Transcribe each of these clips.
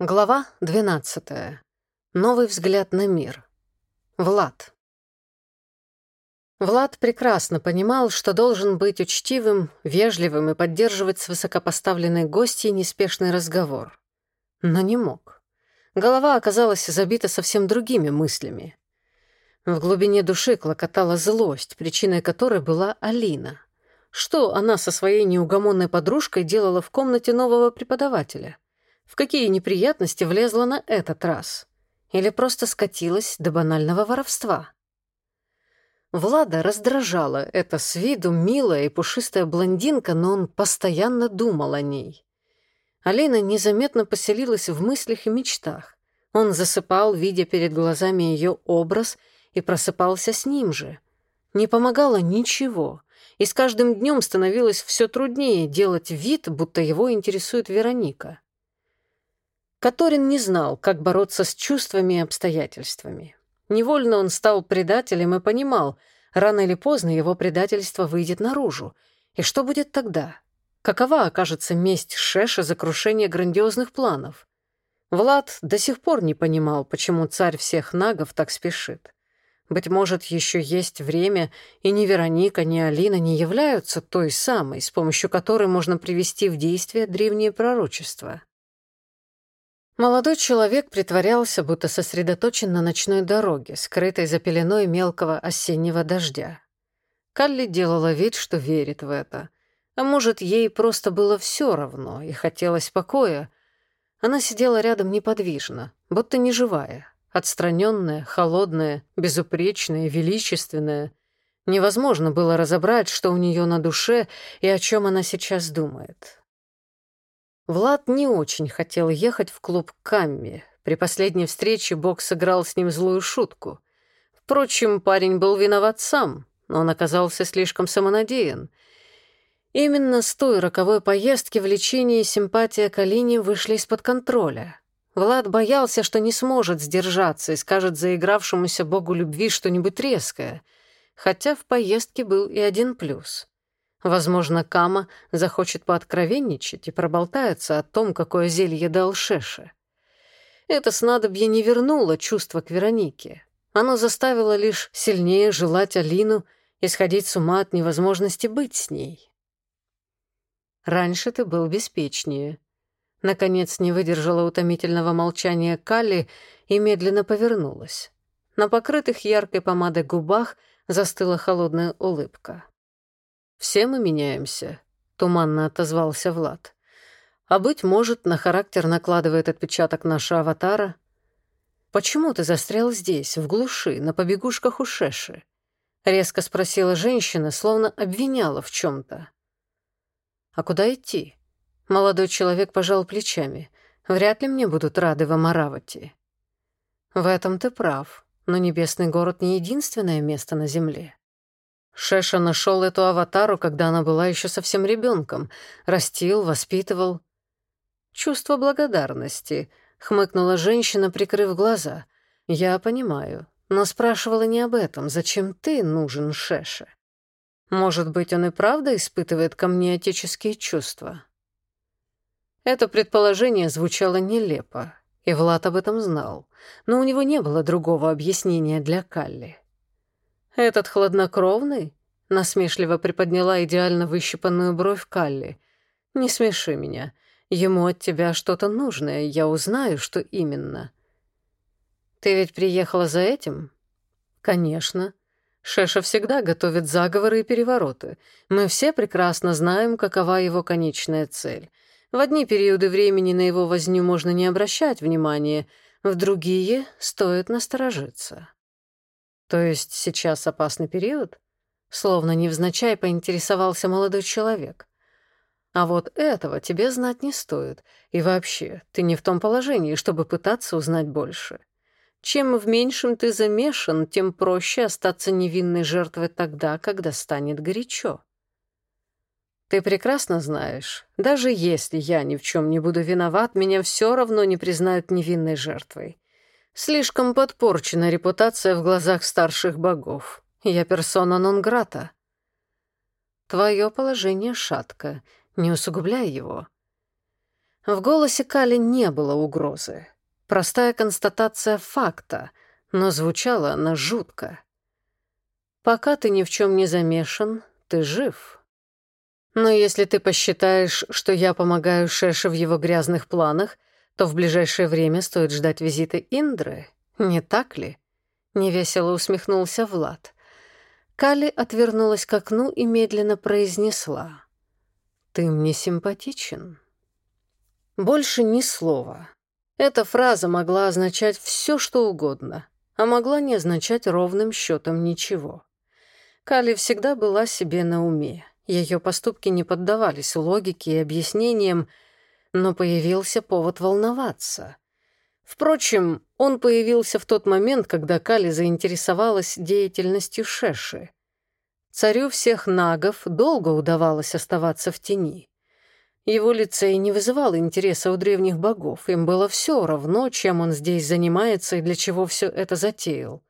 Глава 12. Новый взгляд на мир. Влад. Влад прекрасно понимал, что должен быть учтивым, вежливым и поддерживать с высокопоставленной гостьей неспешный разговор. Но не мог. Голова оказалась забита совсем другими мыслями. В глубине души клокотала злость, причиной которой была Алина. Что она со своей неугомонной подружкой делала в комнате нового преподавателя? В какие неприятности влезла на этот раз? Или просто скатилась до банального воровства? Влада раздражала эта с виду милая и пушистая блондинка, но он постоянно думал о ней. Алина незаметно поселилась в мыслях и мечтах. Он засыпал, видя перед глазами ее образ, и просыпался с ним же. Не помогало ничего, и с каждым днем становилось все труднее делать вид, будто его интересует Вероника. Которин не знал, как бороться с чувствами и обстоятельствами. Невольно он стал предателем и понимал, рано или поздно его предательство выйдет наружу. И что будет тогда? Какова окажется месть Шеша за крушение грандиозных планов? Влад до сих пор не понимал, почему царь всех нагов так спешит. Быть может, еще есть время, и ни Вероника, ни Алина не являются той самой, с помощью которой можно привести в действие древние пророчества. Молодой человек притворялся, будто сосредоточен на ночной дороге, скрытой за пеленой мелкого осеннего дождя. Калли делала вид, что верит в это. А может, ей просто было все равно и хотелось покоя. Она сидела рядом неподвижно, будто неживая, отстраненная, холодная, безупречная, величественная. Невозможно было разобрать, что у нее на душе и о чем она сейчас думает. Влад не очень хотел ехать в клуб Камми. При последней встрече Бог сыграл с ним злую шутку. Впрочем, парень был виноват сам, но он оказался слишком самонадеян. Именно с той роковой поездки влечение и симпатия к Алине вышли из-под контроля. Влад боялся, что не сможет сдержаться и скажет заигравшемуся богу любви что-нибудь резкое, хотя в поездке был и один плюс. Возможно, Кама захочет пооткровенничать и проболтается о том, какое зелье дал Шеше. Это снадобье не вернуло чувства к Веронике. Оно заставило лишь сильнее желать Алину и сходить с ума от невозможности быть с ней. Раньше ты был беспечнее. Наконец не выдержала утомительного молчания Калли и медленно повернулась. На покрытых яркой помадой губах застыла холодная улыбка. «Все мы меняемся», — туманно отозвался Влад. «А быть может, на характер накладывает отпечаток нашего аватара?» «Почему ты застрял здесь, в глуши, на побегушках у Шеши?» — резко спросила женщина, словно обвиняла в чем-то. «А куда идти?» Молодой человек пожал плечами. «Вряд ли мне будут рады в Амаравати». «В этом ты прав, но небесный город не единственное место на Земле. Шеша нашел эту аватару, когда она была еще совсем ребенком, растил, воспитывал. Чувство благодарности, хмыкнула женщина, прикрыв глаза. Я понимаю, но спрашивала не об этом. Зачем ты нужен Шеше? Может быть, он и правда испытывает ко мне отеческие чувства? Это предположение звучало нелепо, и Влад об этом знал, но у него не было другого объяснения для Калли. «Этот хладнокровный?» — насмешливо приподняла идеально выщипанную бровь Калли. «Не смеши меня. Ему от тебя что-то нужное, я узнаю, что именно». «Ты ведь приехала за этим?» «Конечно. Шеша всегда готовит заговоры и перевороты. Мы все прекрасно знаем, какова его конечная цель. В одни периоды времени на его возню можно не обращать внимания, в другие стоит насторожиться». То есть сейчас опасный период? Словно невзначай поинтересовался молодой человек. А вот этого тебе знать не стоит. И вообще, ты не в том положении, чтобы пытаться узнать больше. Чем в меньшем ты замешан, тем проще остаться невинной жертвой тогда, когда станет горячо. Ты прекрасно знаешь, даже если я ни в чем не буду виноват, меня все равно не признают невинной жертвой. Слишком подпорчена репутация в глазах старших богов. Я персона нон-грата. Твое положение шатко, не усугубляй его. В голосе Кали не было угрозы. Простая констатация факта, но звучала она жутко. «Пока ты ни в чем не замешан, ты жив. Но если ты посчитаешь, что я помогаю Шеше в его грязных планах, то в ближайшее время стоит ждать визита Индры, не так ли?» Невесело усмехнулся Влад. Кали отвернулась к окну и медленно произнесла. «Ты мне симпатичен». Больше ни слова. Эта фраза могла означать все, что угодно, а могла не означать ровным счетом ничего. Кали всегда была себе на уме. Ее поступки не поддавались логике и объяснениям, но появился повод волноваться. Впрочем, он появился в тот момент, когда Кали заинтересовалась деятельностью Шеши. Царю всех нагов долго удавалось оставаться в тени. Его лицей не вызывал интереса у древних богов, им было все равно, чем он здесь занимается и для чего все это затеял.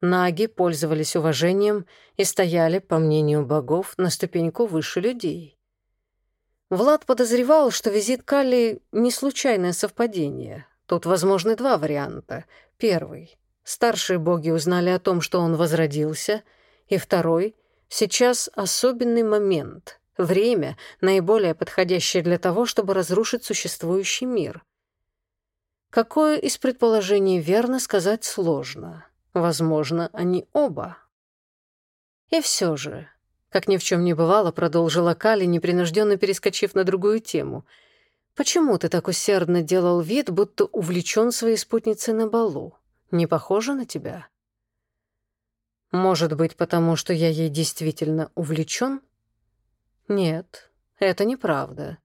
Наги пользовались уважением и стояли, по мнению богов, на ступеньку выше людей. Влад подозревал, что визит Калли — не случайное совпадение. Тут возможны два варианта. Первый — старшие боги узнали о том, что он возродился, и второй — сейчас особенный момент — Время, наиболее подходящее для того, чтобы разрушить существующий мир. Какое из предположений верно, сказать сложно. Возможно, они оба. И все же, как ни в чем не бывало, продолжила Кали, непринужденно перескочив на другую тему. «Почему ты так усердно делал вид, будто увлечен своей спутницей на балу? Не похоже на тебя?» «Может быть, потому что я ей действительно увлечен?» Нет, это неправда.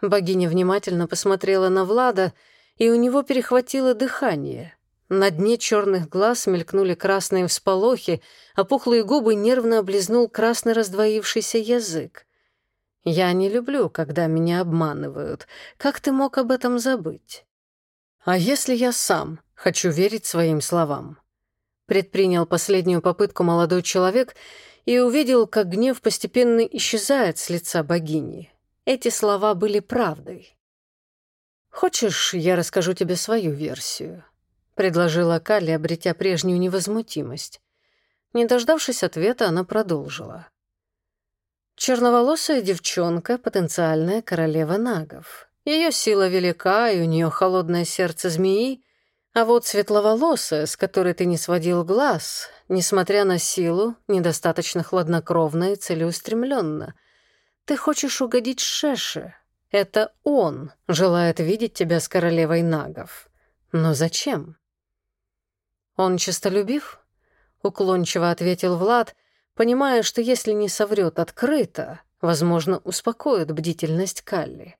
Богиня внимательно посмотрела на Влада, и у него перехватило дыхание. На дне черных глаз мелькнули красные всполохи, а пухлые губы нервно облизнул красный раздвоившийся язык. «Я не люблю, когда меня обманывают. Как ты мог об этом забыть?» «А если я сам хочу верить своим словам?» Предпринял последнюю попытку молодой человек — и увидел, как гнев постепенно исчезает с лица богини. Эти слова были правдой. «Хочешь, я расскажу тебе свою версию?» — предложила Калли, обретя прежнюю невозмутимость. Не дождавшись ответа, она продолжила. Черноволосая девчонка — потенциальная королева нагов. Ее сила велика, и у нее холодное сердце змеи, а вот светловолосая, с которой ты не сводил глаз, несмотря на силу, недостаточно хладнокровна и целеустремленна. Ты хочешь угодить Шеше. Это он желает видеть тебя с королевой нагов. Но зачем? Он честолюбив? Уклончиво ответил Влад, понимая, что если не соврет открыто, возможно, успокоит бдительность Калли.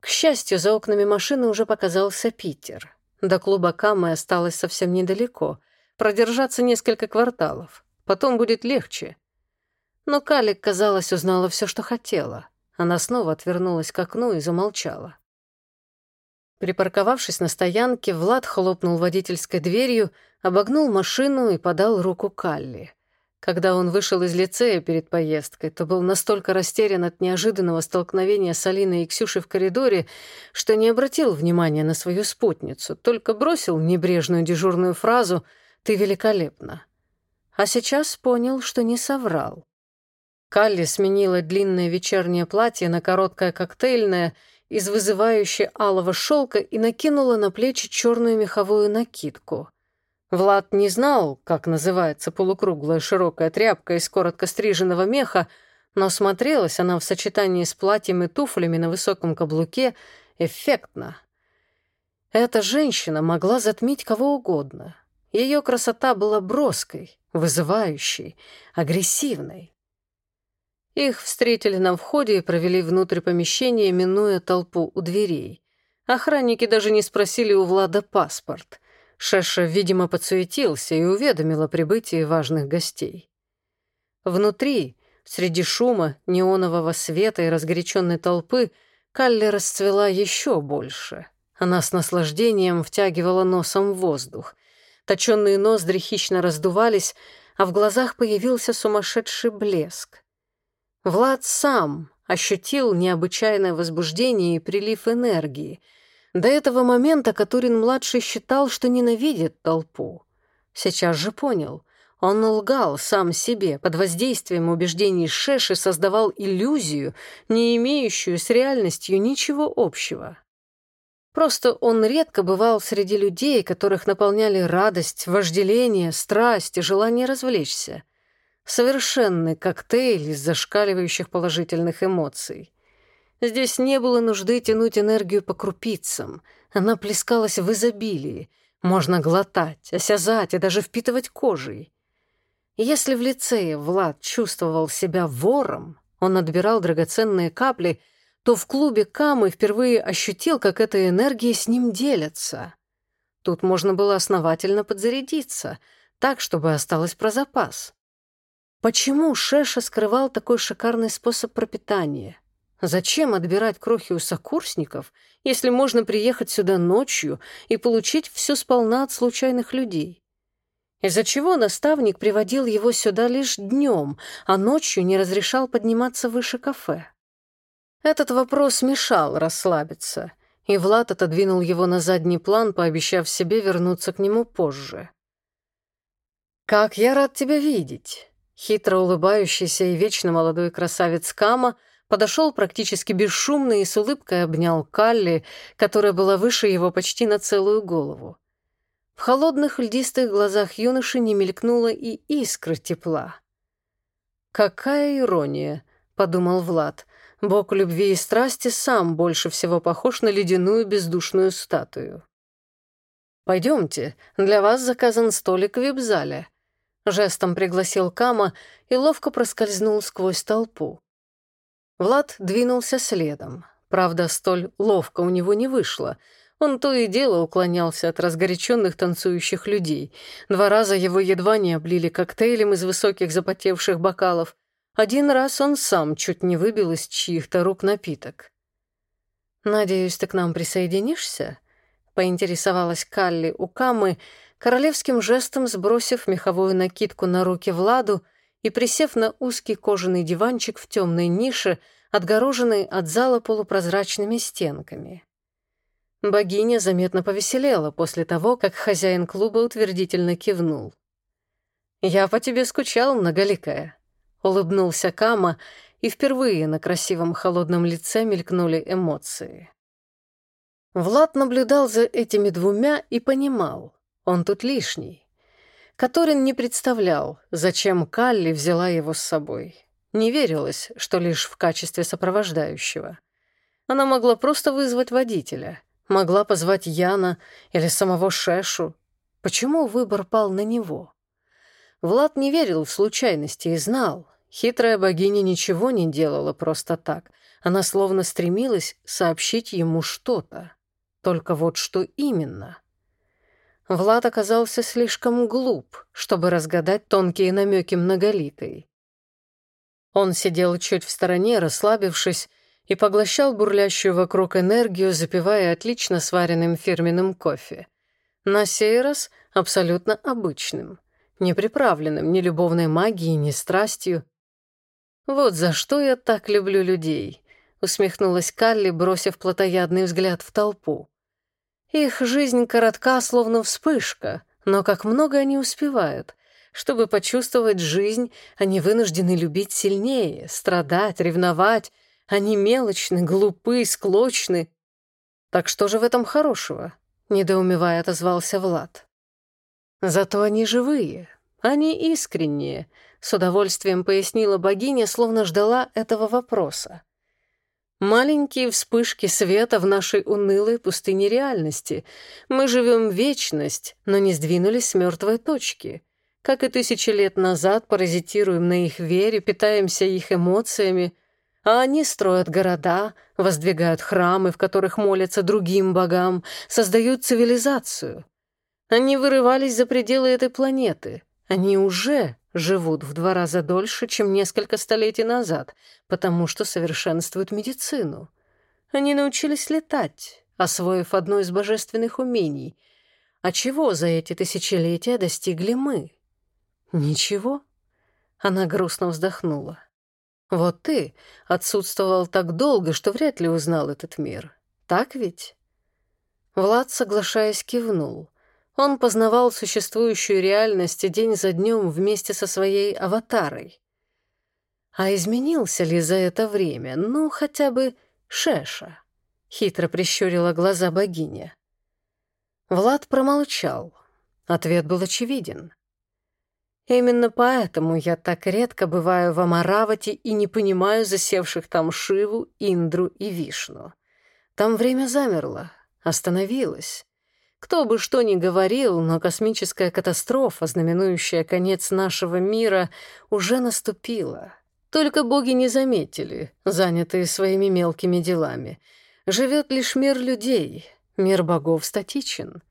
К счастью, за окнами машины уже показался Питер. До клуба Камы осталось совсем недалеко, Продержаться несколько кварталов. Потом будет легче. Но Калик, казалось, узнала все, что хотела. Она снова отвернулась к окну и замолчала. Припарковавшись на стоянке, Влад хлопнул водительской дверью, обогнул машину и подал руку Калли. Когда он вышел из лицея перед поездкой, то был настолько растерян от неожиданного столкновения с Алиной и Ксюшей в коридоре, что не обратил внимания на свою спутницу, только бросил небрежную дежурную фразу — ты великолепна. А сейчас понял, что не соврал. Калли сменила длинное вечернее платье на короткое коктейльное из вызывающей алого шелка и накинула на плечи черную меховую накидку. Влад не знал, как называется полукруглая широкая тряпка из коротко стриженного меха, но смотрелась она в сочетании с платьем и туфлями на высоком каблуке эффектно. Эта женщина могла затмить кого угодно, ее красота была броской, вызывающей, агрессивной. Их встретили на входе и провели внутрь помещения, минуя толпу у дверей. Охранники даже не спросили у Влада паспорт. Шеша, видимо, подсуетился и уведомил о прибытии важных гостей. Внутри, среди шума, неонового света и разгоряченной толпы, Калли расцвела еще больше. Она с наслаждением втягивала носом воздух — Точенные ноздри хищно раздувались, а в глазах появился сумасшедший блеск. Влад сам ощутил необычайное возбуждение и прилив энергии. До этого момента Катурин-младший считал, что ненавидит толпу. Сейчас же понял. Он лгал сам себе, под воздействием убеждений Шеши создавал иллюзию, не имеющую с реальностью ничего общего. Просто он редко бывал среди людей, которых наполняли радость, вожделение, страсть и желание развлечься. Совершенный коктейль из зашкаливающих положительных эмоций. Здесь не было нужды тянуть энергию по крупицам. Она плескалась в изобилии. Можно глотать, осязать и даже впитывать кожей. Если в лицее Влад чувствовал себя вором, он отбирал драгоценные капли, то в клубе Камы впервые ощутил, как эта энергия с ним делится. Тут можно было основательно подзарядиться, так, чтобы осталось про запас. Почему Шеша скрывал такой шикарный способ пропитания? Зачем отбирать крохи у сокурсников, если можно приехать сюда ночью и получить все сполна от случайных людей? Из-за чего наставник приводил его сюда лишь днем, а ночью не разрешал подниматься выше кафе? Этот вопрос мешал расслабиться, и Влад отодвинул его на задний план, пообещав себе вернуться к нему позже. «Как я рад тебя видеть!» Хитро улыбающийся и вечно молодой красавец Кама подошел практически бесшумно и с улыбкой обнял Калли, которая была выше его почти на целую голову. В холодных льдистых глазах юноши не мелькнула и искра тепла. «Какая ирония!» — подумал Влад. «Бог любви и страсти сам больше всего похож на ледяную бездушную статую». «Пойдемте, для вас заказан столик в вип-зале», — жестом пригласил Кама и ловко проскользнул сквозь толпу. Влад двинулся следом. Правда, столь ловко у него не вышло — он то и дело уклонялся от разгоряченных танцующих людей. Два раза его едва не облили коктейлем из высоких запотевших бокалов. Один раз он сам чуть не выбил из чьих-то рук напиток. «Надеюсь, ты к нам присоединишься?» — поинтересовалась Калли у Камы, королевским жестом сбросив меховую накидку на руки Владу и присев на узкий кожаный диванчик в темной нише, отгороженной от зала полупрозрачными стенками. Богиня заметно повеселела после того, как хозяин клуба утвердительно кивнул. «Я по тебе скучал, многоликая», — улыбнулся Кама, и впервые на красивом холодном лице мелькнули эмоции. Влад наблюдал за этими двумя и понимал, он тут лишний. Каторин не представлял, зачем Калли взяла его с собой. Не верилось, что лишь в качестве сопровождающего. Она могла просто вызвать водителя — Могла позвать Яна или самого Шешу. Почему выбор пал на него? Влад не верил в случайности и знал. Хитрая богиня ничего не делала просто так. Она словно стремилась сообщить ему что-то. Только вот что именно. Влад оказался слишком глуп, чтобы разгадать тонкие намеки многоликой. Он сидел чуть в стороне, расслабившись, и поглощал бурлящую вокруг энергию, запивая отлично сваренным фирменным кофе. На сей раз абсолютно обычным, не приправленным ни любовной магией, ни страстью. «Вот за что я так люблю людей», — усмехнулась Калли, бросив плотоядный взгляд в толпу. «Их жизнь коротка, словно вспышка, но как много они успевают. Чтобы почувствовать жизнь, они вынуждены любить сильнее, страдать, ревновать, они мелочны, глупы, склочны. Так что же в этом хорошего? Недоумевая отозвался Влад. Зато они живые, они искренние, с удовольствием пояснила богиня, словно ждала этого вопроса. Маленькие вспышки света в нашей унылой пустыне реальности. Мы живем вечность, но не сдвинулись с мертвой точки. Как и тысячи лет назад паразитируем на их вере, питаемся их эмоциями — а они строят города, воздвигают храмы, в которых молятся другим богам, создают цивилизацию. Они вырывались за пределы этой планеты. Они уже живут в два раза дольше, чем несколько столетий назад, потому что совершенствуют медицину. Они научились летать, освоив одно из божественных умений. А чего за эти тысячелетия достигли мы? Ничего. Она грустно вздохнула. Вот ты отсутствовал так долго, что вряд ли узнал этот мир. Так ведь?» Влад, соглашаясь, кивнул. Он познавал существующую реальность день за днем вместе со своей аватарой. А изменился ли за это время? Ну, хотя бы Шеша. Хитро прищурила глаза богиня. Влад промолчал. Ответ был очевиден. Именно поэтому я так редко бываю в Амаравате и не понимаю засевших там Шиву, Индру и Вишну. Там время замерло, остановилось. Кто бы что ни говорил, но космическая катастрофа, знаменующая конец нашего мира, уже наступила. Только боги не заметили, занятые своими мелкими делами. Живет лишь мир людей, мир богов статичен.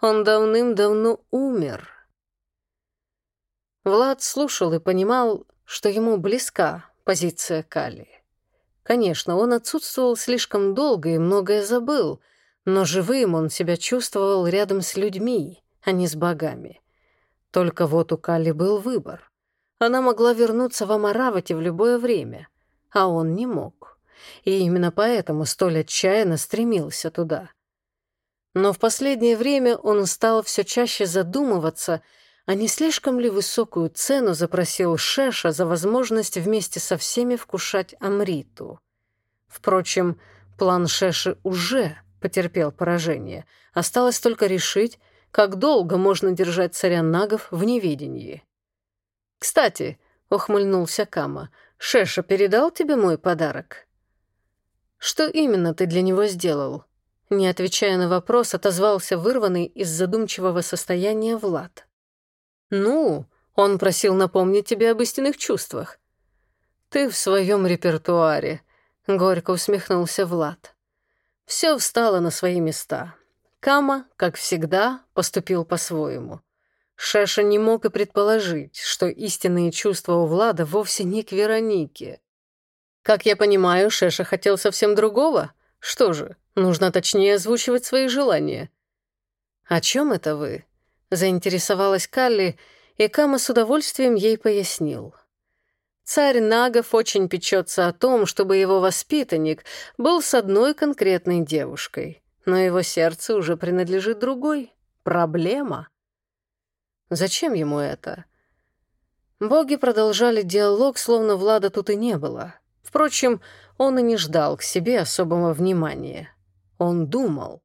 Он давным-давно умер. Влад слушал и понимал, что ему близка позиция Кали. Конечно, он отсутствовал слишком долго и многое забыл, но живым он себя чувствовал рядом с людьми, а не с богами. Только вот у Кали был выбор. Она могла вернуться в Амаравати в любое время, а он не мог. И именно поэтому столь отчаянно стремился туда. Но в последнее время он стал все чаще задумываться, а не слишком ли высокую цену запросил Шеша за возможность вместе со всеми вкушать Амриту. Впрочем, план Шеши уже потерпел поражение. Осталось только решить, как долго можно держать царя Нагов в неведении. «Кстати», — ухмыльнулся Кама, — «Шеша передал тебе мой подарок?» «Что именно ты для него сделал?» Не отвечая на вопрос, отозвался вырванный из задумчивого состояния Влад. «Ну, он просил напомнить тебе об истинных чувствах». «Ты в своем репертуаре», — горько усмехнулся Влад. Все встало на свои места. Кама, как всегда, поступил по-своему. Шеша не мог и предположить, что истинные чувства у Влада вовсе не к Веронике. Как я понимаю, Шеша хотел совсем другого? Что же, нужно точнее озвучивать свои желания. «О чем это вы?» — заинтересовалась Калли, и Кама с удовольствием ей пояснил. Царь Нагов очень печется о том, чтобы его воспитанник был с одной конкретной девушкой, но его сердце уже принадлежит другой. Проблема. Зачем ему это? Боги продолжали диалог, словно Влада тут и не было. Впрочем, он и не ждал к себе особого внимания. Он думал.